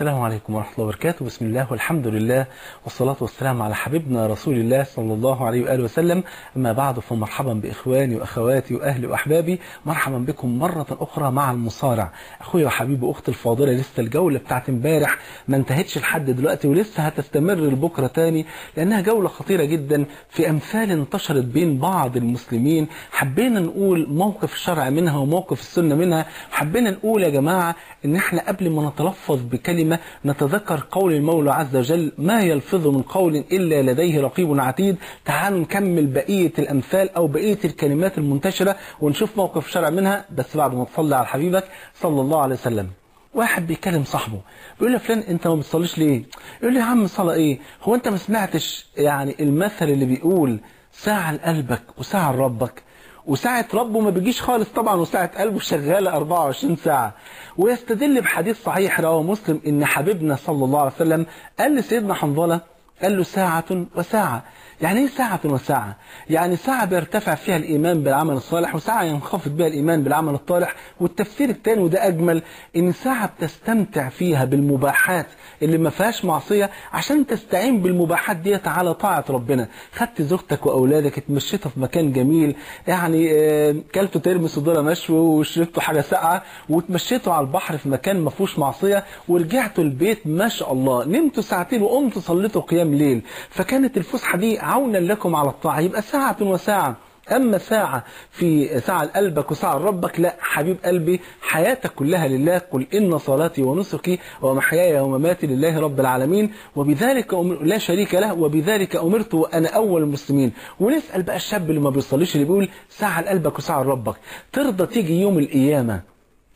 السلام عليكم ورحمة الله وبركاته. بسم الله والحمد لله والصلاة والسلام على حبيبنا رسول الله صلى الله عليه وآله وسلم. أما بعد فمرحبا بإخواني وأخواتي وأهلي وأحبابي. مرحبا بكم مرة أخرى مع المصارع. أخويا وحبيبي وأختي الفاضلة لسه الجولة بتاعت امبارح ما انتهتش لحد دلوقتي ولسه هتستمر لبكرة تاني لأنها جولة خطيرة جدا في أمثال انتشرت بين بعض المسلمين. حبينا نقول موقف الشرع منها وموقف السنة منها. حبينا نقول يا جماعة إن إحنا قبل ما نتلفظ بكلمة نتذكر قول المولى عز وجل ما يلفظ من قول إلا لديه رقيب عتيد. تعالوا نكمل بقية الأمثال أو بقية الكلمات المنتشرة ونشوف موقف الشرع منها. بس بعد ما تصلي على حبيبك صلى الله عليه وسلم. واحد بيكلم صاحبه بيقول له فلان أنت ما بتصليش ليه؟ يقول له يا عم صلاة إيه؟ هو أنت ما سمعتش يعني المثل اللي بيقول ساعة لقلبك وساعة لربك؟ وساعة ربه ما بيجيش خالص طبعا وساعة قلبه شغالة 24 ساعة. ويستدل بحديث صحيح رواه مسلم إن حبيبنا صلى الله عليه وسلم قال لسيدنا حنظلة قال له ساعة وساعة. يعني إيه ساعة. وساعة يعني ساعة بيرتفع فيها الإيمان بالعمل الصالح وساعة ينخفض بها الإيمان بالعمل الطالح. والتفسير الثاني وده أجمل إن ساعة بتستمتع فيها بالمباحات اللي ما فيهاش معصية عشان تستعين بالمباحات ديت على طاعة ربنا. خدت زوجتك وأولادك اتمشيتوا في مكان جميل يعني آه، كلتوا ترمس ذرة مشوي وشربتوا حاجة ساقعة وتمشيتوا على البحر في مكان ما فيهوش معصية ورجعتوا البيت ما شاء الله. نمتوا ساعتين وقمتوا صليتوا قيام ليل. فكانت الفسحة دي عونا لكم على الطاعة. يبقى ساعة وساعة. أما ساعة في ساعة لقلبك وساعة لربك لا حبيب قلبي حياتك كلها لله. قل إن صلاتي ونسكي ومحياي ومماتي لله رب العالمين. وبذلك أمر لا شريك له. وبذلك أمرت وأنا أول المسلمين. ونسأل بقى الشاب اللي ما بيصليش اللي بيقول ساعة لقلبك وساعة لربك ترضى تيجي يوم القيامة.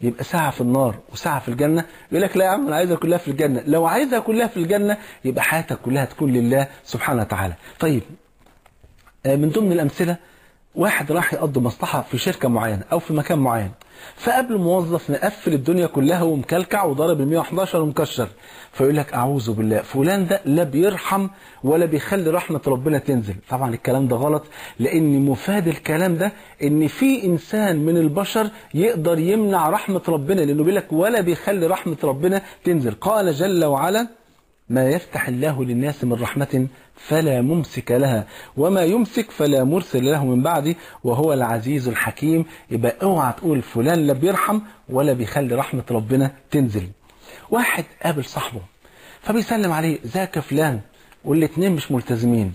يبقى ساعة في النار وساعة في الجنة يقول لك لا يا عم أنا عايزها كلها في الجنة لو عايزها كلها في الجنة يبقى حياتك كلها تكون لله سبحانه وتعالى. طيب آه، من ضمن الأمثلة واحد راح يقضي مصلحة في شركة معينة أو في مكان معين. فقبل موظف مقفل الدنيا كلها ومكلكع وضرب ال 111 ومكشر فيقول لك أعوذ بالله فلان ده لا بيرحم ولا بيخلي رحمة ربنا تنزل. طبعا الكلام ده غلط لأن مفاد الكلام ده إن في إنسان من البشر يقدر يمنع رحمة ربنا لأنه بيقول لك ولا بيخلي رحمة ربنا تنزل. قال جل وعلا ما يفتح الله للناس من رحمة فلا ممسك لها وما يمسك فلا مرسل له من بعده وهو العزيز الحكيم. يبقى اوعى تقول فلان لا بيرحم ولا بيخلي رحمة ربنا تنزل. واحد قابل صاحبه فبيسلم عليه ذاك فلان. والاتنين مش ملتزمين.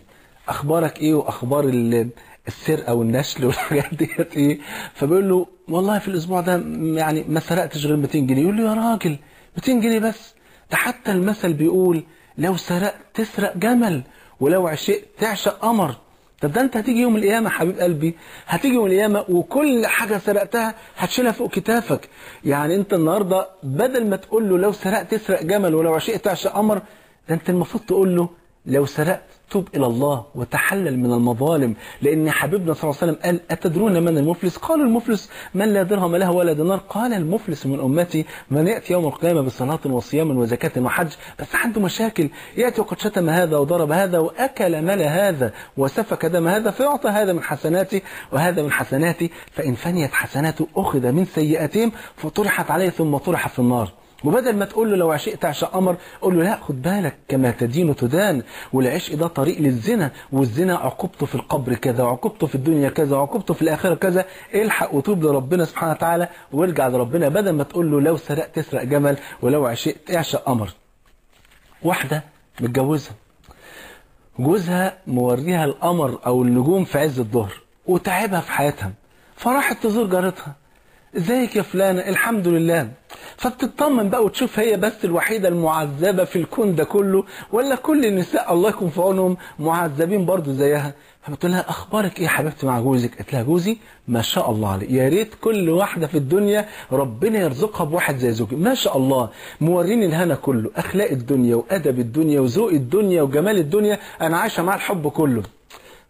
أخبارك إيه وأخبار ال- السرقة والنشل والحاجات ديت إيه؟ فبيقول له والله في الأسبوع ده يعني ما سرقتش غير 200 جنيه. يقول له يا راجل 200 جنيه بس. ده حتى المثل بيقول لو سرقت تسرق جمل ولو عشقت تعشق قمر. طب ده انت هتيجي يوم القيامة حبيب قلبي هتيجي يوم القيامة وكل حاجة سرقتها هتشيلها فوق كتافك. يعني انت النهاردة بدل ما تقول له لو سرقت تسرق جمل ولو عشقت تعشق قمر ده انت المفروض تقول له لو سرقت توب إلى الله وتحلل من المظالم. لأن حبيبنا صلى الله عليه وسلم قال أتدرون من المفلس؟ قالوا المفلس من لا درهم له ولا دينار. قال المفلس من أمتي من يأتي يوم القيامة بصلاة وصيام وزكاة وحج؟ بس عنده مشاكل. يأتي وقد شتم هذا وضرب هذا وأكل مال هذا وسفك دم هذا فيعطى هذا من حسناتي وهذا من حسناتي. فإن فنيت حسناته أخذ من سيئاتهم فطرحت عليه ثم طرح في النار. وبدل ما تقول له لو عشقت عشق قمر قول له لا خد بالك كما تدين تدان والعشق ده طريق للزنا والزنا عقوبته في القبر كذا وعقوبته في الدنيا كذا وعقوبته في الآخرة كذا. الحق وتوب لربنا سبحانه وتعالى وارجع لربنا. بدل ما تقول له لو سرقت تسرق جمل ولو عشقت اعشق قمر. واحدة متجوزة جوزها موريها القمر أو النجوم في عز الظهر وتعبها في حياتها. فراحت تزور جارتها. ازيك يا فلانة الحمد لله. فبتطمن بقى وتشوف هي بس الوحيدة المعذبة في الكون ده كله ولا كل النساء الله يكون في عونهم معذبين برضو زيها؟ فبتقول لها أخبارك إيه يا حبيبتي مع جوزك؟ قالت لها جوزي ما شاء الله عليه يا ريت كل واحدة في الدنيا ربنا يرزقها بواحد زي زوجي ما شاء الله. موريني الهنا كله أخلاق الدنيا وأدب الدنيا وذوق الدنيا وجمال الدنيا. أنا عايشة مع الحب كله.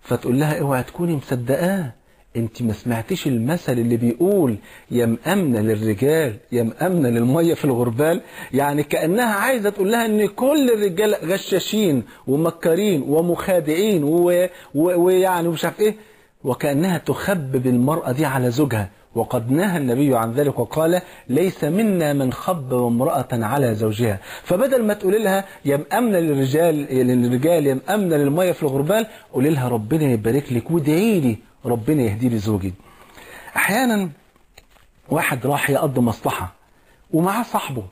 فتقول لها اوعى تكوني مصدقاه. انت ما سمعتيش المثل اللي بيقول يا مأمنة للرجال يا مأمنة للمية في الغربال؟ يعني كأنها عايزة تقول لها إن كل الرجال غشاشين ومكارين ومخادعين ويعني ومش عارف إيه. وكأنها تخبب المرأة دي على زوجها. وقد نهى النبي عن ذلك وقال ليس منا من خبب امرأة على زوجها. فبدل ما تقول لها يا مأمنة للرجال للرجال يا مأمنة للمية في الغربال قولي لها ربنا يبارك لك وادعي لي. ربنا يهدي لي زوجي. أحيانا واحد راح يقضي مصلحة ومعاه صاحبه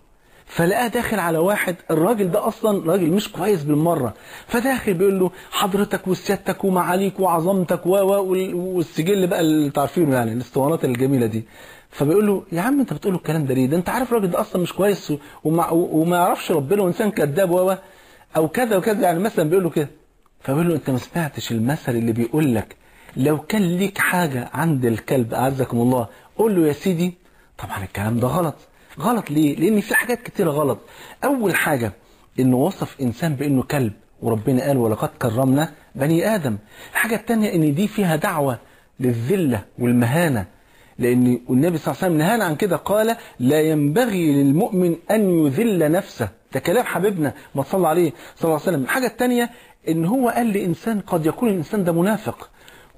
فلقاه داخل على واحد الراجل ده أصلا راجل مش كويس بالمرة فداخل بيقول له حضرتك وسيادتك ومعاليك وعظمتك و و وال- والسجل بقى اللي تعرفينه يعني الاسطوانات الجميلة دي. فبيقول له يا عم انت بتقول الكلام ده ليه؟ ده انت عارف الراجل ده أصلا مش كويس وما, وما يعرفش ربنا وإنسان كذاب و أو كذا وكذا يعني مثلا بيقول له كده. فبيقول له أنت ما سمعتش المثل اللي بيقول لك لو كان ليك حاجة عند الكلب أعزكم الله قول له يا سيدي طبعا الكلام ده غلط. غلط ليه؟ لأن في حاجات كتيرة غلط. أول حاجة إنه وصف إنسان بإنه كلب وربنا قال ولقد كرمنا بني آدم. الحاجة الثانية إن دي فيها دعوة للذلة والمهانة. لأن النبي صلى الله عليه وسلم نهانا عن كده قال لا ينبغي للمؤمن أن يذل نفسه. ده كلام حبيبنا ما صلى عليه صلى الله عليه وسلم. الحاجة الثانية إن هو قال لإنسان قد يكون الإنسان ده منافق.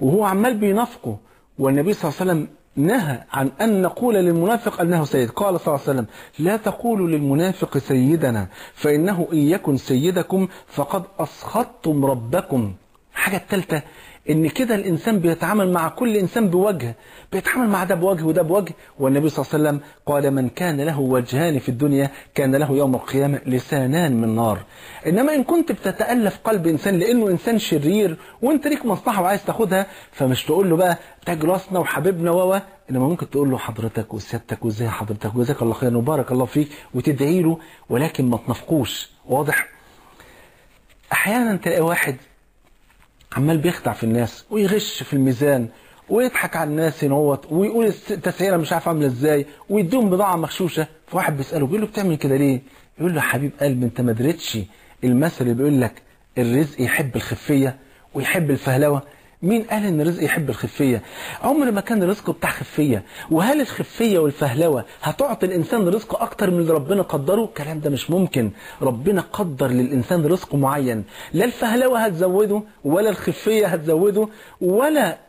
وهو عمال بينافقه. والنبي صلى الله عليه وسلم نهى عن أن نقول للمنافق أنه سيد. قال صلى الله عليه وسلم لا تقولوا للمنافق سيدنا فإنه إن يكن سيدكم فقد أسخطتم ربكم. الحاجة الثالثة إن كده الإنسان بيتعامل مع كل إنسان بوجه بيتعامل مع ده بوجه وده بوجه. والنبي صلى الله عليه وسلم قال من كان له وجهان في الدنيا كان له يوم القيامة لسانان من نار. إنما إن كنت بتتألف قلب إنسان لأنه إنسان شرير وأنت ليك مصلحة وعايز تاخدها فمش تقول له بقى تاج راسنا وحبيبنا و إنما ممكن تقول له حضرتك وسيادتك وإزاي حضرتك؟ وجزاك الله خيرا وبارك الله فيك. وتدعي له ولكن ما تنافقوش واضح؟ أحيانا تلاقي واحد عمال بيخدع في الناس ويغش في الميزان ويضحك على الناس هوت ويقول الس- التسعيرة مش عارف عاملة إزاي ويديهم بضاعة مغشوشة فواحد بيسأله بيقول له بتعمل كده ليه؟ يقول له يا حبيب قلبي أنت ما دريتش المثل اللي بيقول لك الرزق يحب الخفية ويحب الفهلوة مين قال إن الرزق يحب الخفية؟ عمر ما كان الرزق بتاع خفية، وهل الخفية والفهلوة هتعطي الإنسان رزق أكتر من اللي ربنا قدره؟ الكلام ده مش ممكن، ربنا قدر للإنسان رزق معين، لا الفهلوة هتزوده ولا الخفية هتزوده ولا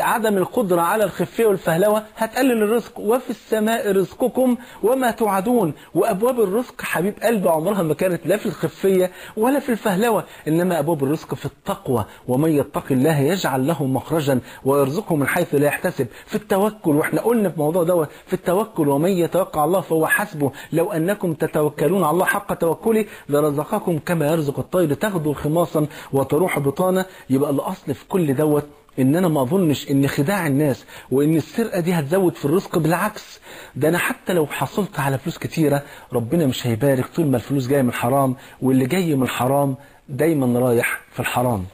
عدم القدرة على الخفية والفهلوة هتقلل الرزق. وفي السماء رزقكم وما توعدون. وأبواب الرزق حبيب قلبي عمرها ما كانت لا في الخفية ولا في الفهلوة إنما أبواب الرزق في التقوى. ومن يتق الله يجعل له مخرجا ويرزقه من حيث لا يحتسب. في التوكل وإحنا قلنا في موضوع دوت في التوكل ومن يتوكل على الله فهو حسبه. لو أنكم تتوكلون على الله حق توكله لرزقكم كما يرزق الطير. تغدو خماصا وتروح بطانا يبقى الأصل في كل دوت ان أنا ما أظنش إن خداع الناس وإن السرقة دي هتزود في الرزق بالعكس ده أنا حتى لو حصلت على فلوس كتيرة ربنا مش هيبارك طول ما الفلوس جاية من الحرام واللي جاي من الحرام دايما رايح في الحرام.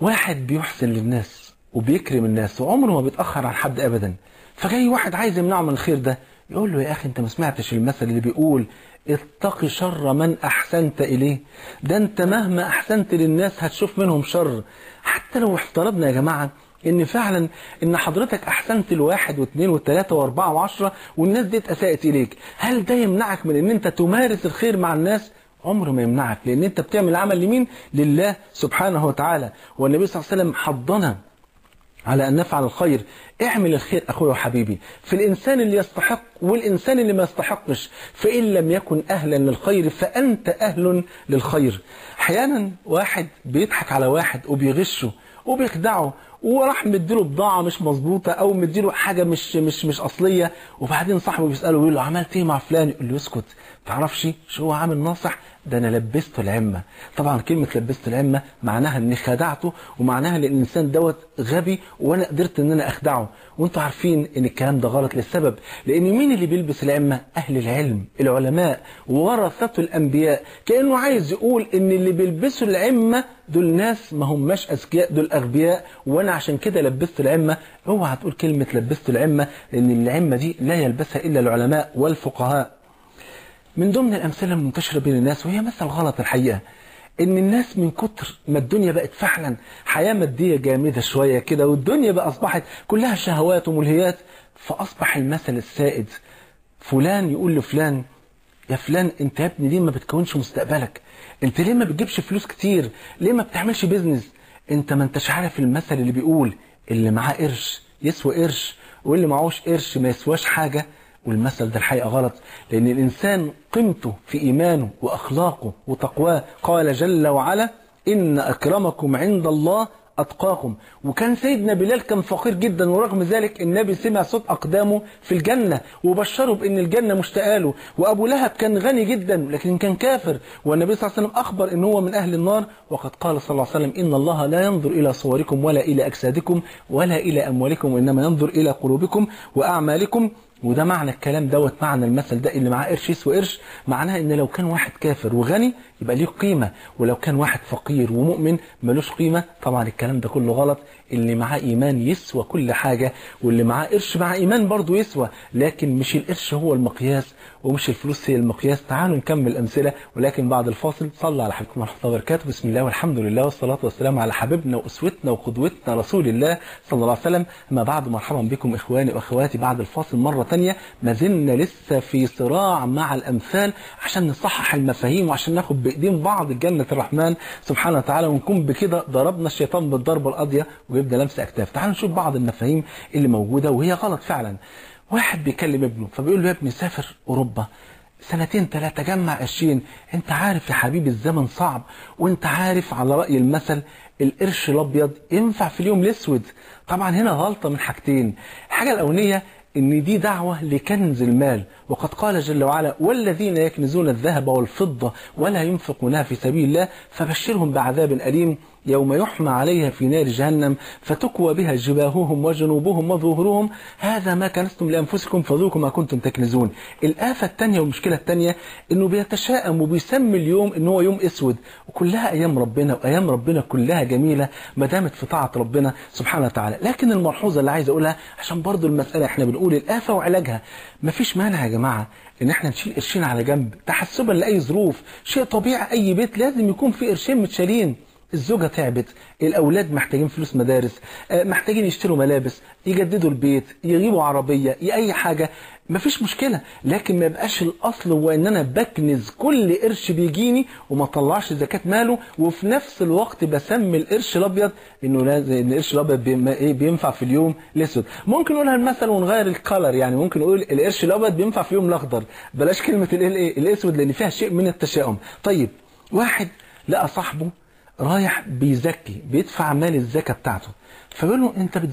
واحد بيحسن للناس وبيكرم الناس وعمره ما بيتأخر عن حد ابدا فجاي واحد عايز يمنعه من الخير ده يقول له يا أخي أنت ما سمعتش المثل اللي بيقول اتق شر من أحسنت إليه؟ ده أنت مهما أحسنت للناس هتشوف منهم شر. حتى لو افترضنا يا جماعة إن فعلا إن حضرتك أحسنت لواحد واثنين وثلاثة وأربعة وعشرة والناس دي أساءت إليك هل ده يمنعك من إن أنت تمارس الخير مع الناس؟ عمره ما يمنعك لأن أنت بتعمل عمل لمين؟ لله سبحانه وتعالى. والنبي صلى الله عليه وسلم حضنا على أن نفعل الخير. اعمل الخير أخوي وحبيبي. في الإنسان اللي يستحق والإنسان اللي ما يستحقش فإن لم يكن أهلا للخير فأنت أهل للخير. أحيانا واحد بيضحك على واحد وبيغشه وبيخدعه وراح مديله بضاعة مش مظبوطة أو مديله حاجة مش مش مش أصلية. وبعدين صاحبه بيسأله ويقول له عملت إيه مع فلان؟ يقول له اسكت. تعرفش شو هو عامل ناصح؟ ده أنا لبسته العمة. طبعا كلمة لبسته العمة معناها إني خدعته ومعناها إن الإنسان دوت غبي وأنا قدرت إن أنا أخدعه. وأنتوا عارفين إن الكلام ده غلط للسبب لأن مين اللي بيلبس العمة؟ أهل العلم العلماء ورثة الأنبياء. كأنه عايز يقول إن اللي بيلبسوا العمة دول ناس ما هماش أذكياء دول أغبياء وأنا عشان كده لبست العمة. اوعى تقول كلمة لبست العمة لأن العمة دي لا يلبسها إلا العلماء والفقهاء. من ضمن الأمثلة المنتشرة بين الناس وهي مثل غلط الحقيقة إن الناس من كتر ما الدنيا بقت فعلا حياة مادية جامدة شوية كده والدنيا بقى أصبحت كلها شهوات وملهيات فأصبح المثل السائد. فلان يقول لفلان يا فلان أنت يا ابني ليه ما بتكونش مستقبلك؟ أنت ليه ما بتجيبش فلوس كتير؟ ليه ما بتعملش بيزنس انت ما انتش عارف المثل اللي بيقول اللي معاه قرش يسوى قرش واللي معهوش قرش ما يسواش حاجة والمثل ده الحقيقة غلط لأن الإنسان قيمته في إيمانه وأخلاقه وتقواه. قال جل وعلا إن أكرمكم عند الله أتقاكم. وكان سيدنا بلال كان فقير جدا ورغم ذلك النبي سمع صوت أقدامه في الجنة وبشره بأن الجنة مشتاقة له وأبو لهب كان غني جدا لكن كان كافر. والنبي صلى الله عليه وسلم أخبر أن هو من أهل النار. وقد قال صلى الله عليه وسلم إن الله لا ينظر إلى صوركم ولا إلى أجسادكم ولا إلى أموالكم وإنما ينظر إلى قلوبكم وأعمالكم. وده معنى الكلام دوت معنى المثل ده اللي معاه قرش يسوى قرش. معناها إن لو كان واحد كافر وغني يبقى ليه قيمة. ولو كان واحد فقير ومؤمن ملوش قيمة طبعا الكلام ده كله غلط. اللي معاه إيمان يسوى كل حاجة واللي معاه قرش مع إيمان برضه يسوى. لكن مش القرش هو المقياس ومش الفلوس هي المقياس. تعالوا نكمل أمثلة. ولكن بعد الفاصل صلى على حبيبكم ورحمة الله وبركاته. بسم الله والحمد لله والصلاة والسلام على حبيبنا وأسوتنا وقدوتنا رسول الله صلى الله عليه وسلم. أما بعد مرحبا بكم إخواني وأخواتي بعد الفاصل مرة ثانية ما زلنا لسه في صراع مع الأمثال عشان نصحح المفاهيم وعشان ناخد بايدين بعض جنة الرحمن سبحانه وتعالى ونكون بكده ضربنا الشيطان بالضربة القاضية ويبدأ لمس اكتاف تعالوا نشوف بعض المفاهيم اللي موجودة وهي غلط فعلا. واحد بيكلم ابنه فبيقول له يا ابني سافر أوروبا. سنتين ثلاثة جمع قرشين أنت عارف يا حبيبي الزمن صعب وأنت عارف على رأي المثل القرش الأبيض ينفع في اليوم الأسود. طبعا هنا غلطة من حاجتين. الحاجة الأولانية إن دي دعوة لكنز المال. وقد قال جل وعلا والذين يكنزون الذهب والفضة ولا ينفقونها في سبيل الله فبشرهم بعذاب أليم. يوم يحمى عليها في نار جهنم فتكوى بها جباههم وجنوبهم وظهورهم. هذا ما كنستم لأنفسكم فذوقوا ما كنتم تكنزون. الآفة الثانية والمشكلة الثانية إنه بيتشائم وبيسمي اليوم إن هو يوم أسود. وكلها أيام ربنا وايام ربنا كلها جميلة ما دامت في طاعة ربنا سبحانه وتعالى. لكن الملحوظة اللي عايز أقولها عشان برضو المسألة إحنا بنقول الآفة وعلاجها. مفيش مانع يا جماعة إن إحنا نشيل قرشين على جنب. تحسبا لأي ظروف شيء طبيعي أي بيت لازم يكون فيه قرشين متشالين. الزوجة تعبت الأولاد محتاجين فلوس مدارس محتاجين يشتروا ملابس يجددوا البيت يجيبوا عربية أي حاجة مفيش مشكلة. لكن ما يبقاش الأصل هو إن أنا بكنز كل قرش بيجيني وما طلعش زكاة ماله وفي نفس الوقت بسمي القرش الأبيض إنه لازم القرش الأبيض بينفع في اليوم الأسود. ممكن نقولها المثل ونغير الكالر يعني ممكن نقول القرش الأبيض بينفع في اليوم الأخضر. بلاش كلمة الأسود لأن فيها شيء من التشاؤم. طيب واحد لقى صاحبه رايح بيزكي بيدفع مال الزكاة بتاعته. فبيقول له أنت بتزكي